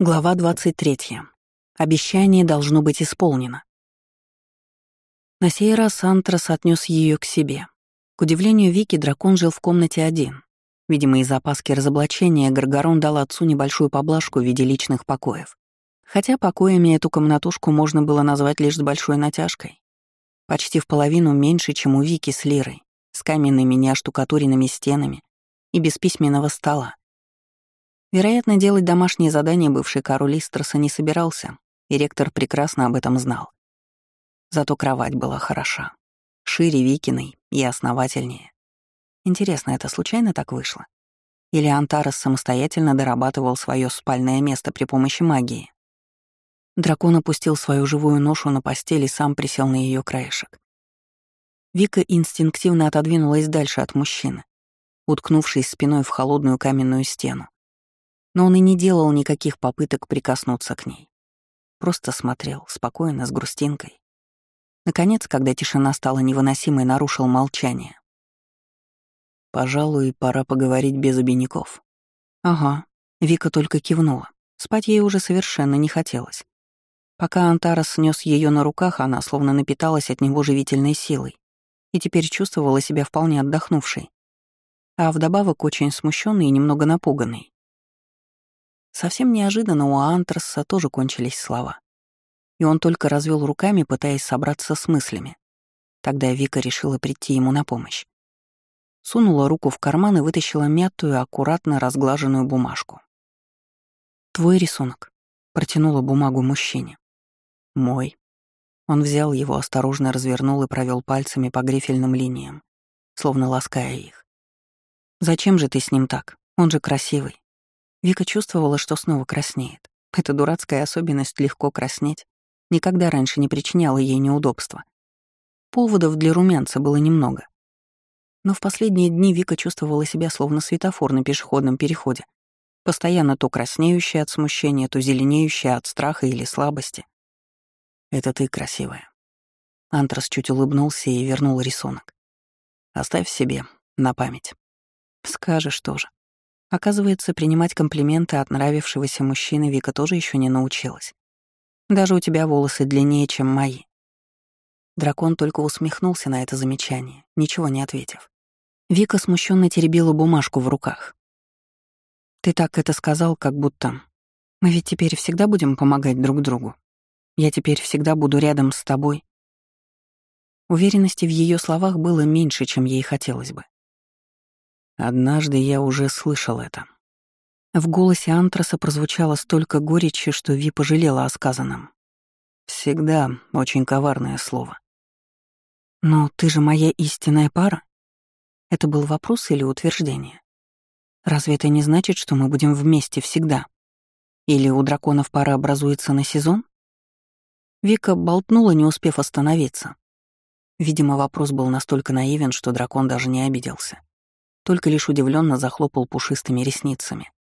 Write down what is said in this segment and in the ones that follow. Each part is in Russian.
Глава 23. Обещание должно быть исполнено. На сей раз Антрас отнес ее к себе. К удивлению Вики, дракон жил в комнате один. Видимо, из опаски разоблачения Гаргарон дал отцу небольшую поблажку в виде личных покоев. Хотя покоями эту комнатушку можно было назвать лишь с большой натяжкой. Почти в половину меньше, чем у Вики с Лирой, с каменными неоштукатуренными стенами и без письменного стола. Вероятно, делать домашние задания бывший король Истроса не собирался, и ректор прекрасно об этом знал. Зато кровать была хороша. Шире Викиной и основательнее. Интересно, это случайно так вышло? Или Антарес самостоятельно дорабатывал свое спальное место при помощи магии? Дракон опустил свою живую ношу на постель и сам присел на ее краешек. Вика инстинктивно отодвинулась дальше от мужчины, уткнувшись спиной в холодную каменную стену но он и не делал никаких попыток прикоснуться к ней. Просто смотрел, спокойно, с грустинкой. Наконец, когда тишина стала невыносимой, нарушил молчание. «Пожалуй, пора поговорить без обиняков». «Ага». Вика только кивнула. Спать ей уже совершенно не хотелось. Пока Антарас снес ее на руках, она словно напиталась от него живительной силой и теперь чувствовала себя вполне отдохнувшей. А вдобавок очень смущенной и немного напуганной. Совсем неожиданно у Антраса тоже кончились слова. И он только развел руками, пытаясь собраться с мыслями. Тогда Вика решила прийти ему на помощь. Сунула руку в карман и вытащила мятую, аккуратно разглаженную бумажку. «Твой рисунок», — протянула бумагу мужчине. «Мой». Он взял его, осторожно развернул и провел пальцами по грифельным линиям, словно лаская их. «Зачем же ты с ним так? Он же красивый. Вика чувствовала, что снова краснеет. Эта дурацкая особенность легко краснеть никогда раньше не причиняла ей неудобства. Поводов для румянца было немного. Но в последние дни Вика чувствовала себя словно светофор на пешеходном переходе, постоянно то краснеющая от смущения, то зеленеющая от страха или слабости. «Это ты красивая». Антрас чуть улыбнулся и вернул рисунок. «Оставь себе, на память». «Скажешь тоже», Оказывается, принимать комплименты от нравившегося мужчины Вика тоже еще не научилась. Даже у тебя волосы длиннее, чем мои. Дракон только усмехнулся на это замечание, ничего не ответив. Вика смущенно теребила бумажку в руках. «Ты так это сказал, как будто... Мы ведь теперь всегда будем помогать друг другу. Я теперь всегда буду рядом с тобой». Уверенности в ее словах было меньше, чем ей хотелось бы. Однажды я уже слышал это. В голосе Антраса прозвучало столько горечи, что Ви пожалела о сказанном. Всегда очень коварное слово. «Но ты же моя истинная пара?» Это был вопрос или утверждение? Разве это не значит, что мы будем вместе всегда? Или у драконов пара образуется на сезон? Вика болтнула, не успев остановиться. Видимо, вопрос был настолько наивен, что дракон даже не обиделся только лишь удивленно захлопал пушистыми ресницами.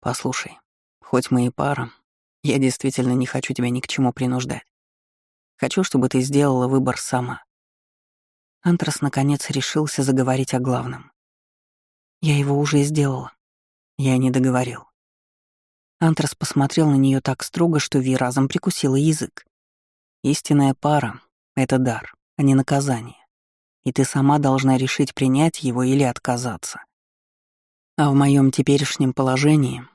«Послушай, хоть мы и пара, я действительно не хочу тебя ни к чему принуждать. Хочу, чтобы ты сделала выбор сама». Антрас наконец решился заговорить о главном. «Я его уже сделала. Я не договорил». Антрас посмотрел на нее так строго, что Ви разом прикусила язык. «Истинная пара — это дар, а не наказание и ты сама должна решить, принять его или отказаться. А в моем теперешнем положении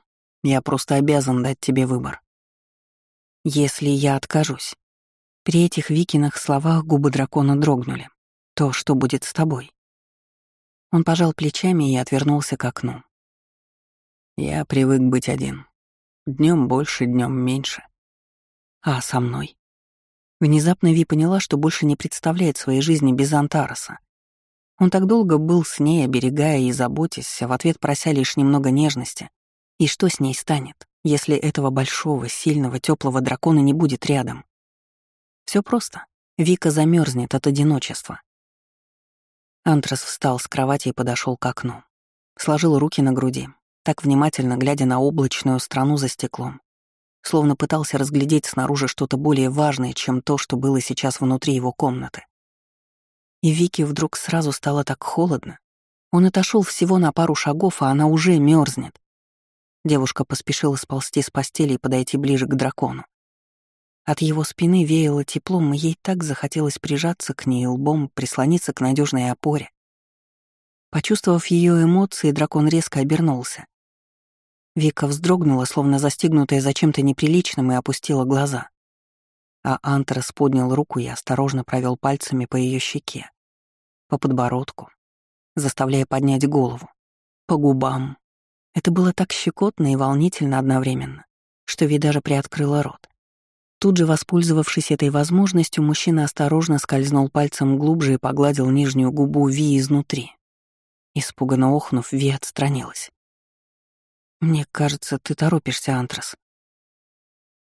я просто обязан дать тебе выбор. Если я откажусь, при этих Викиных словах губы дракона дрогнули. То, что будет с тобой. Он пожал плечами и отвернулся к окну. Я привык быть один. Днем больше, днем меньше. А со мной? Внезапно Ви поняла, что больше не представляет своей жизни без Антараса. Он так долго был с ней, оберегая и заботясь, а в ответ прося лишь немного нежности. И что с ней станет, если этого большого, сильного, теплого дракона не будет рядом? Все просто. Вика замерзнет от одиночества. Антрас встал с кровати и подошел к окну. Сложил руки на груди, так внимательно глядя на облачную страну за стеклом, словно пытался разглядеть снаружи что-то более важное, чем то, что было сейчас внутри его комнаты. И Вике вдруг сразу стало так холодно. Он отошел всего на пару шагов, а она уже мерзнет. Девушка поспешила сползти с постели и подойти ближе к дракону. От его спины веяло теплом, и ей так захотелось прижаться к ней лбом, прислониться к надежной опоре. Почувствовав ее эмоции, дракон резко обернулся. Вика вздрогнула, словно застигнутая за чем-то неприличным, и опустила глаза. А Антрас поднял руку и осторожно провел пальцами по ее щеке, по подбородку, заставляя поднять голову, по губам. Это было так щекотно и волнительно одновременно, что Ви даже приоткрыла рот. Тут же, воспользовавшись этой возможностью, мужчина осторожно скользнул пальцем глубже и погладил нижнюю губу Ви изнутри. Испуганно охнув, Ви отстранилась. «Мне кажется, ты торопишься, Антрас».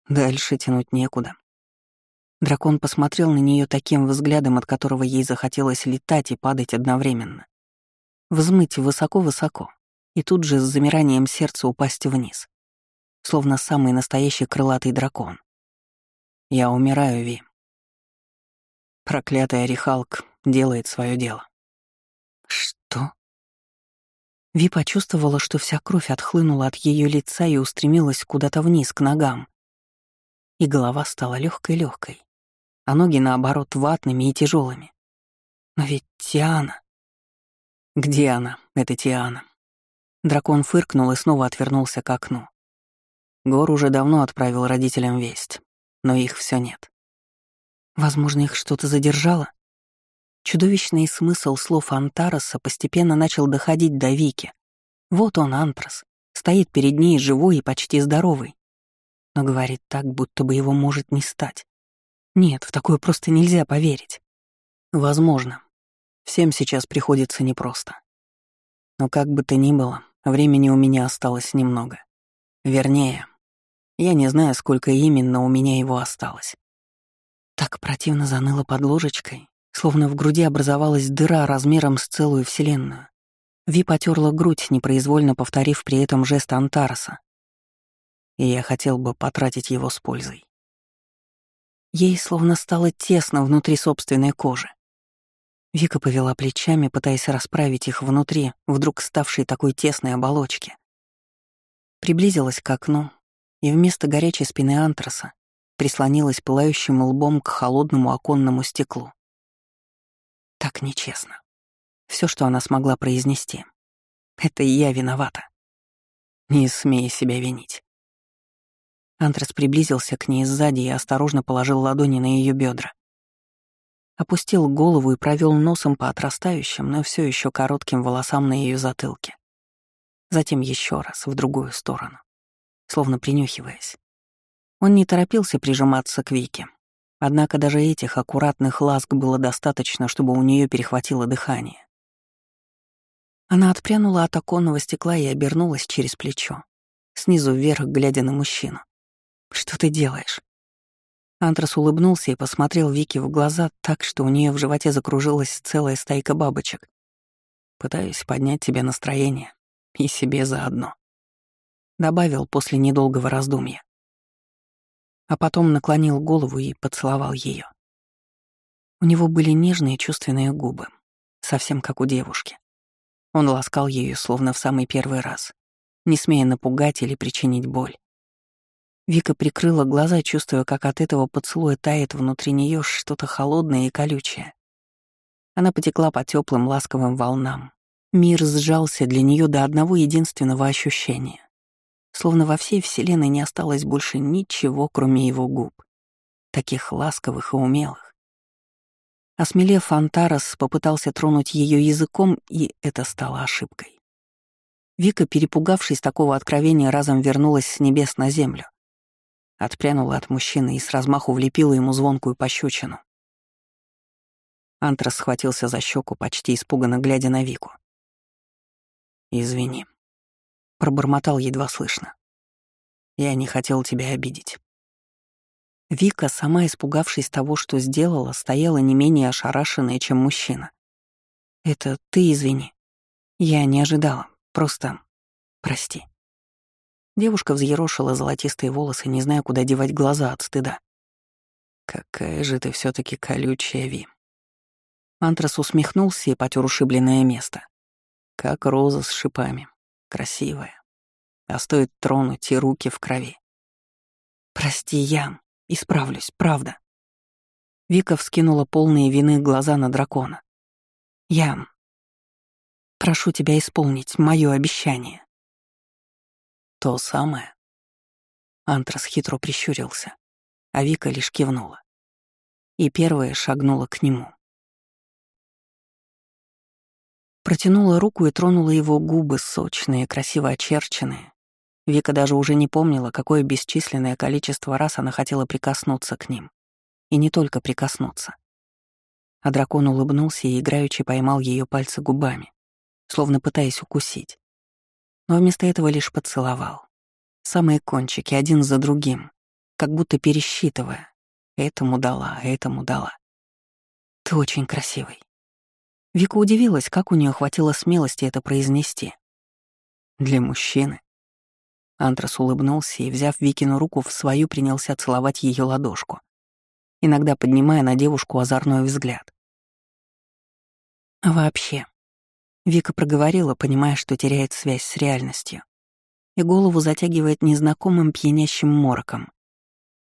Дальше тянуть некуда. Дракон посмотрел на нее таким взглядом, от которого ей захотелось летать и падать одновременно. Взмыть высоко-высоко, и тут же с замиранием сердца упасть вниз, словно самый настоящий крылатый дракон. Я умираю, Ви. Проклятая Рихалк делает свое дело. Ви почувствовала, что вся кровь отхлынула от ее лица и устремилась куда-то вниз, к ногам. И голова стала легкой-легкой, а ноги, наоборот, ватными и тяжелыми. Но ведь Тиана... Где она, эта Тиана? Дракон фыркнул и снова отвернулся к окну. Гор уже давно отправил родителям весть но их все нет. Возможно, их что-то задержало? Чудовищный смысл слов Антараса постепенно начал доходить до Вики. Вот он, Антрас, стоит перед ней живой и почти здоровый. Но говорит так, будто бы его может не стать. Нет, в такое просто нельзя поверить. Возможно. Всем сейчас приходится непросто. Но как бы то ни было, времени у меня осталось немного. Вернее, я не знаю, сколько именно у меня его осталось. Так противно заныло под ложечкой, словно в груди образовалась дыра размером с целую вселенную. Ви потерла грудь, непроизвольно повторив при этом жест Антараса. И я хотел бы потратить его с пользой. Ей словно стало тесно внутри собственной кожи. Вика повела плечами, пытаясь расправить их внутри, вдруг ставшей такой тесной оболочки. Приблизилась к окну, и вместо горячей спины антраса прислонилась пылающим лбом к холодному оконному стеклу. Так нечестно. Все, что она смогла произнести. Это я виновата. Не смей себя винить. Антрас приблизился к ней сзади и осторожно положил ладони на ее бедра. Опустил голову и провел носом по отрастающим, но все еще коротким волосам на ее затылке. Затем еще раз в другую сторону словно принюхиваясь. Он не торопился прижиматься к Вике. Однако даже этих аккуратных ласк было достаточно, чтобы у нее перехватило дыхание. Она отпрянула от оконного стекла и обернулась через плечо, снизу вверх, глядя на мужчину. «Что ты делаешь?» Антрас улыбнулся и посмотрел Вике в глаза так, что у нее в животе закружилась целая стайка бабочек. «Пытаюсь поднять тебе настроение и себе заодно» добавил после недолгого раздумья. А потом наклонил голову и поцеловал ее. У него были нежные чувственные губы, совсем как у девушки. Он ласкал ее словно в самый первый раз, не смея напугать или причинить боль. Вика прикрыла глаза, чувствуя, как от этого поцелуя тает внутри нее что-то холодное и колючее. Она потекла по теплым ласковым волнам. Мир сжался для нее до одного единственного ощущения словно во всей вселенной не осталось больше ничего, кроме его губ, таких ласковых и умелых. Осмелев, Антарас попытался тронуть ее языком, и это стало ошибкой. Вика, перепугавшись такого откровения, разом вернулась с небес на землю. Отпрянула от мужчины и с размаху влепила ему звонкую пощечину. Антрас схватился за щеку, почти испуганно глядя на Вику. «Извини», Пробормотал едва слышно. Я не хотел тебя обидеть. Вика, сама испугавшись того, что сделала, стояла не менее ошарашенная, чем мужчина. «Это ты извини. Я не ожидала. Просто... прости». Девушка взъерошила золотистые волосы, не зная, куда девать глаза от стыда. «Какая же ты все таки колючая, Ви». Антрас усмехнулся и потер ушибленное место. Как роза с шипами. Красивая. а стоит тронуть и руки в крови. «Прости, Ян, исправлюсь, правда». Вика вскинула полные вины глаза на дракона. «Ян, прошу тебя исполнить мое обещание». «То самое?» Антрас хитро прищурился, а Вика лишь кивнула. И первая шагнула к нему. Протянула руку и тронула его губы, сочные, красиво очерченные. Вика даже уже не помнила, какое бесчисленное количество раз она хотела прикоснуться к ним. И не только прикоснуться. А дракон улыбнулся и играючи поймал ее пальцы губами, словно пытаясь укусить. Но вместо этого лишь поцеловал. Самые кончики, один за другим, как будто пересчитывая. Этому дала, этому дала. «Ты очень красивый», Вика удивилась, как у нее хватило смелости это произнести. Для мужчины. Антрас улыбнулся и, взяв Викину руку в свою, принялся целовать ее ладошку, иногда поднимая на девушку озорной взгляд. Вообще, Вика проговорила, понимая, что теряет связь с реальностью, и голову затягивает незнакомым пьянящим мороком.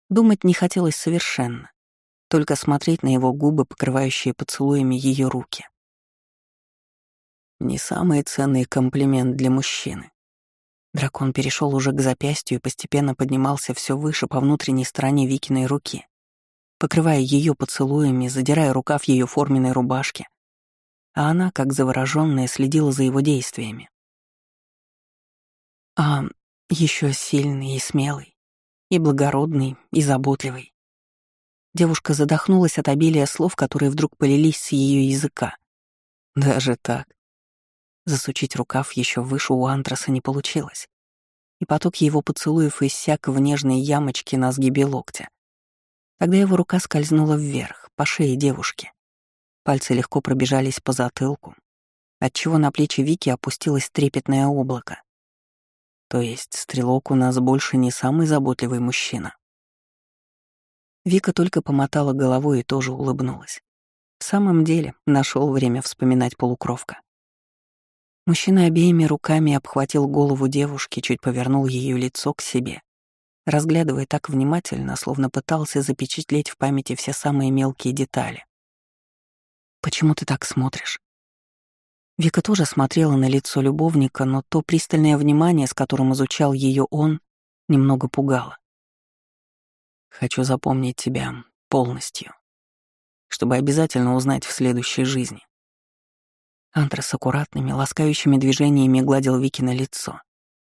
Думать не хотелось совершенно, только смотреть на его губы, покрывающие поцелуями ее руки. Не самый ценный комплимент для мужчины. Дракон перешел уже к запястью и постепенно поднимался все выше по внутренней стороне Викиной руки, покрывая ее поцелуями, задирая рукав ее форменной рубашки. А она, как завороженная, следила за его действиями. А еще сильный и смелый, и благородный, и заботливый. Девушка задохнулась от обилия слов, которые вдруг полились с ее языка. Даже так. Засучить рукав еще выше у антраса не получилось, и поток его поцелуев иссяк в нежной ямочке на сгибе локтя. Тогда его рука скользнула вверх, по шее девушки. Пальцы легко пробежались по затылку, отчего на плечи Вики опустилось трепетное облако. То есть стрелок у нас больше не самый заботливый мужчина. Вика только помотала головой и тоже улыбнулась. В самом деле, нашел время вспоминать полукровка. Мужчина обеими руками обхватил голову девушки, чуть повернул ее лицо к себе, разглядывая так внимательно, словно пытался запечатлеть в памяти все самые мелкие детали. «Почему ты так смотришь?» Вика тоже смотрела на лицо любовника, но то пристальное внимание, с которым изучал ее он, немного пугало. «Хочу запомнить тебя полностью, чтобы обязательно узнать в следующей жизни. Антрас аккуратными, ласкающими движениями гладил Вики на лицо,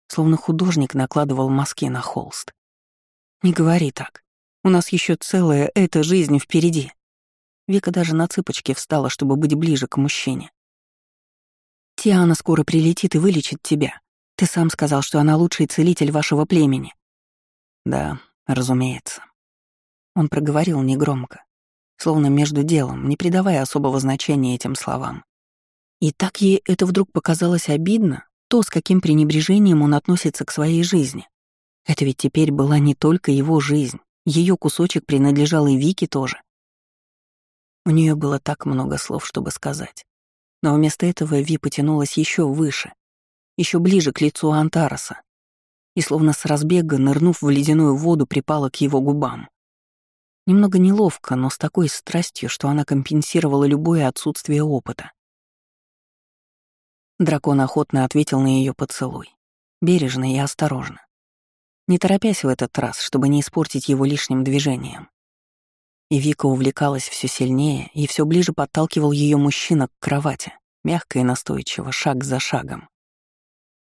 словно художник накладывал маски на холст. «Не говори так. У нас еще целая эта жизнь впереди». Вика даже на цыпочки встала, чтобы быть ближе к мужчине. «Тиана скоро прилетит и вылечит тебя. Ты сам сказал, что она лучший целитель вашего племени». «Да, разумеется». Он проговорил негромко, словно между делом, не придавая особого значения этим словам. И так ей это вдруг показалось обидно, то, с каким пренебрежением он относится к своей жизни. Это ведь теперь была не только его жизнь, ее кусочек принадлежал и Вике тоже. У нее было так много слов, чтобы сказать. Но вместо этого Ви потянулась еще выше, еще ближе к лицу Антараса, и словно с разбега, нырнув в ледяную воду, припала к его губам. Немного неловко, но с такой страстью, что она компенсировала любое отсутствие опыта. Дракон охотно ответил на ее поцелуй, бережно и осторожно, не торопясь в этот раз, чтобы не испортить его лишним движением. И Вика увлекалась все сильнее и все ближе подталкивал ее мужчина к кровати, мягко и настойчиво, шаг за шагом.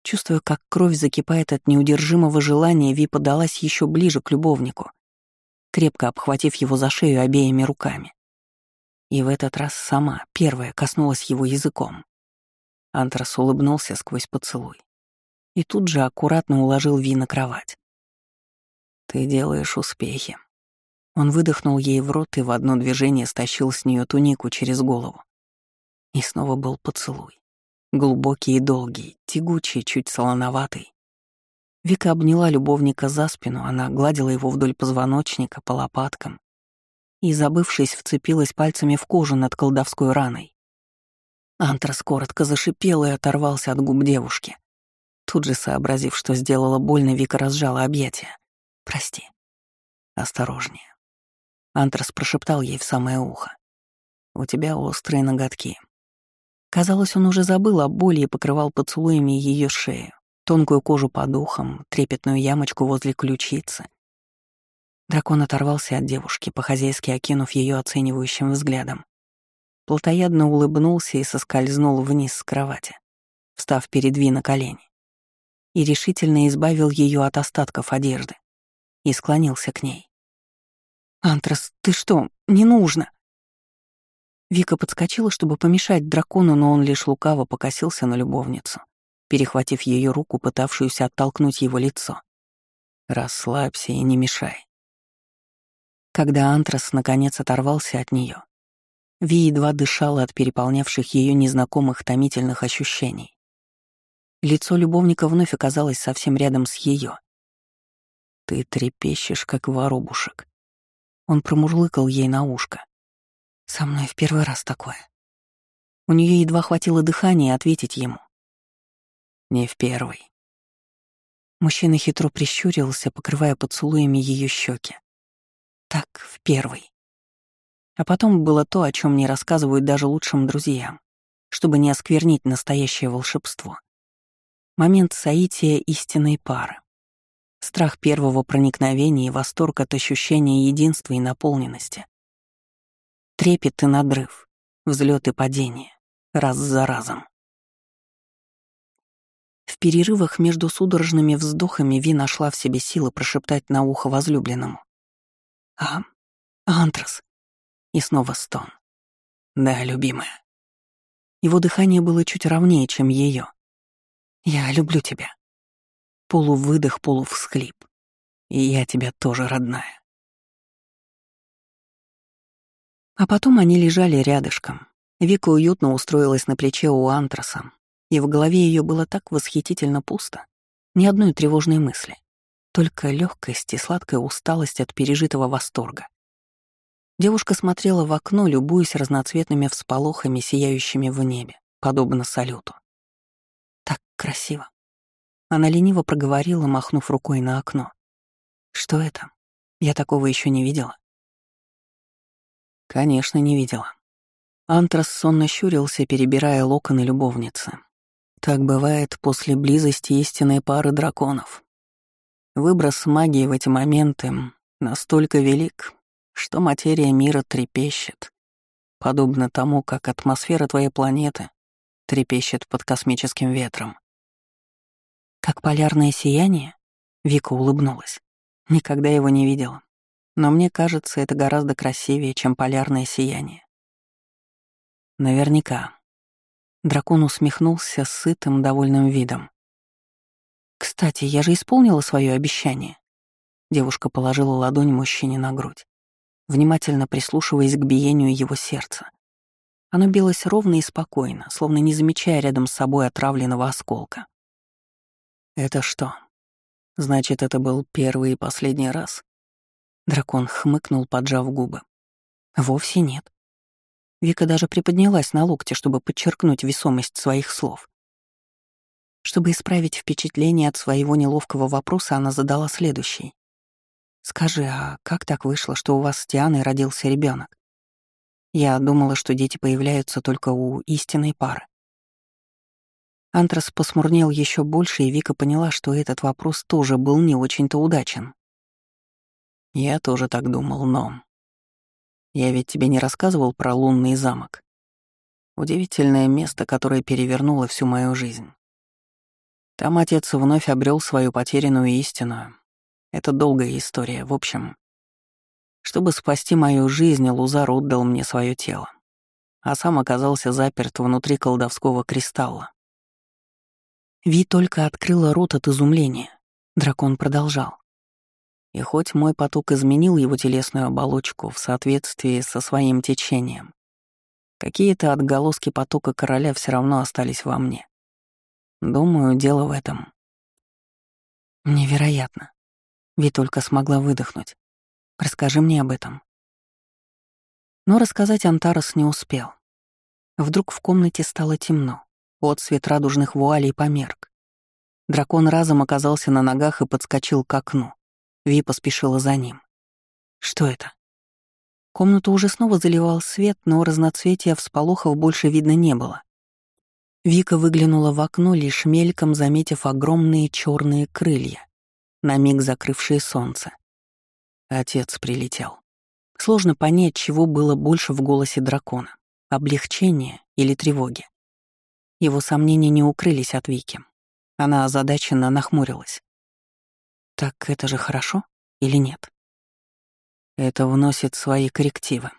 Чувствуя, как кровь закипает от неудержимого желания, Ви подалась еще ближе к любовнику, крепко обхватив его за шею обеими руками. И в этот раз сама, первая, коснулась его языком. Антрас улыбнулся сквозь поцелуй и тут же аккуратно уложил Ви на кровать. «Ты делаешь успехи». Он выдохнул ей в рот и в одно движение стащил с нее тунику через голову. И снова был поцелуй. Глубокий и долгий, тягучий, чуть солоноватый. Вика обняла любовника за спину, она гладила его вдоль позвоночника, по лопаткам и, забывшись, вцепилась пальцами в кожу над колдовской раной. Антрас коротко зашипел и оторвался от губ девушки. Тут же сообразив, что сделала больно, Вика разжала объятия. «Прости». «Осторожнее». Антрас прошептал ей в самое ухо. «У тебя острые ноготки». Казалось, он уже забыл о боли и покрывал поцелуями ее шею, тонкую кожу под ухом, трепетную ямочку возле ключицы. Дракон оторвался от девушки, по-хозяйски окинув ее оценивающим взглядом. Плотоядно улыбнулся и соскользнул вниз с кровати, встав перед Ви на колени, и решительно избавил ее от остатков одежды и склонился к ней. «Антрас, ты что? Не нужно!» Вика подскочила, чтобы помешать дракону, но он лишь лукаво покосился на любовницу, перехватив ее руку, пытавшуюся оттолкнуть его лицо. «Расслабься и не мешай». Когда Антрас наконец оторвался от нее, Ви едва дышала от переполнявших ее незнакомых томительных ощущений. Лицо любовника вновь оказалось совсем рядом с ее. «Ты трепещешь, как воробушек». Он промурлыкал ей на ушко. «Со мной в первый раз такое». У нее едва хватило дыхания ответить ему. «Не в первый». Мужчина хитро прищурился, покрывая поцелуями ее щеки. Так, в первый. А потом было то, о чем не рассказывают даже лучшим друзьям, чтобы не осквернить настоящее волшебство. Момент соития истинной пары. Страх первого проникновения и восторг от ощущения единства и наполненности. Трепет и надрыв, взлет и падение, раз за разом. В перерывах между судорожными вздохами Ви нашла в себе силы прошептать на ухо возлюбленному. «А... Антрас, и снова стон. «Да, любимая». Его дыхание было чуть ровнее, чем ее. «Я люблю тебя». Полувыдох, полувсхлип. И я тебя тоже, родная. А потом они лежали рядышком. Вика уютно устроилась на плече у антраса, и в голове ее было так восхитительно пусто. Ни одной тревожной мысли. Только легкость и сладкая усталость от пережитого восторга. Девушка смотрела в окно, любуясь разноцветными всполохами, сияющими в небе, подобно салюту. Так красиво. Она лениво проговорила, махнув рукой на окно. Что это? Я такого еще не видела. Конечно, не видела. Антрас сонно щурился, перебирая локоны любовницы. Так бывает после близости истинной пары драконов. Выброс магии в эти моменты настолько велик, что материя мира трепещет, подобно тому, как атмосфера твоей планеты трепещет под космическим ветром. Как полярное сияние? Вика улыбнулась. Никогда его не видела. Но мне кажется, это гораздо красивее, чем полярное сияние. Наверняка. Дракон усмехнулся сытым, довольным видом. «Кстати, я же исполнила свое обещание». Девушка положила ладонь мужчине на грудь внимательно прислушиваясь к биению его сердца. Оно билось ровно и спокойно, словно не замечая рядом с собой отравленного осколка. «Это что? Значит, это был первый и последний раз?» Дракон хмыкнул, поджав губы. «Вовсе нет». Вика даже приподнялась на локте, чтобы подчеркнуть весомость своих слов. Чтобы исправить впечатление от своего неловкого вопроса, она задала следующий. «Скажи, а как так вышло, что у вас с Тианой родился ребенок? Я думала, что дети появляются только у истинной пары. Антрас посмурнел еще больше, и Вика поняла, что этот вопрос тоже был не очень-то удачен. Я тоже так думал, но... Я ведь тебе не рассказывал про лунный замок. Удивительное место, которое перевернуло всю мою жизнь. Там отец вновь обрел свою потерянную истину, это долгая история, в общем. Чтобы спасти мою жизнь, Лузар отдал мне свое тело, а сам оказался заперт внутри колдовского кристалла. Ви только открыла рот от изумления. Дракон продолжал. И хоть мой поток изменил его телесную оболочку в соответствии со своим течением, какие-то отголоски потока короля все равно остались во мне. Думаю, дело в этом. Невероятно. Ви только смогла выдохнуть. Расскажи мне об этом. Но рассказать Антарас не успел. Вдруг в комнате стало темно, отсвет радужных вуалей померк. Дракон разом оказался на ногах и подскочил к окну. Ви поспешила за ним. Что это? Комнату уже снова заливал свет, но разноцветия всполохов больше видно не было. Вика выглянула в окно, лишь мельком заметив огромные черные крылья, на миг закрывшие солнце. Отец прилетел. Сложно понять, чего было больше в голосе дракона — облегчения или тревоги. Его сомнения не укрылись от Вики. Она озадаченно нахмурилась. «Так это же хорошо или нет?» «Это вносит свои коррективы»,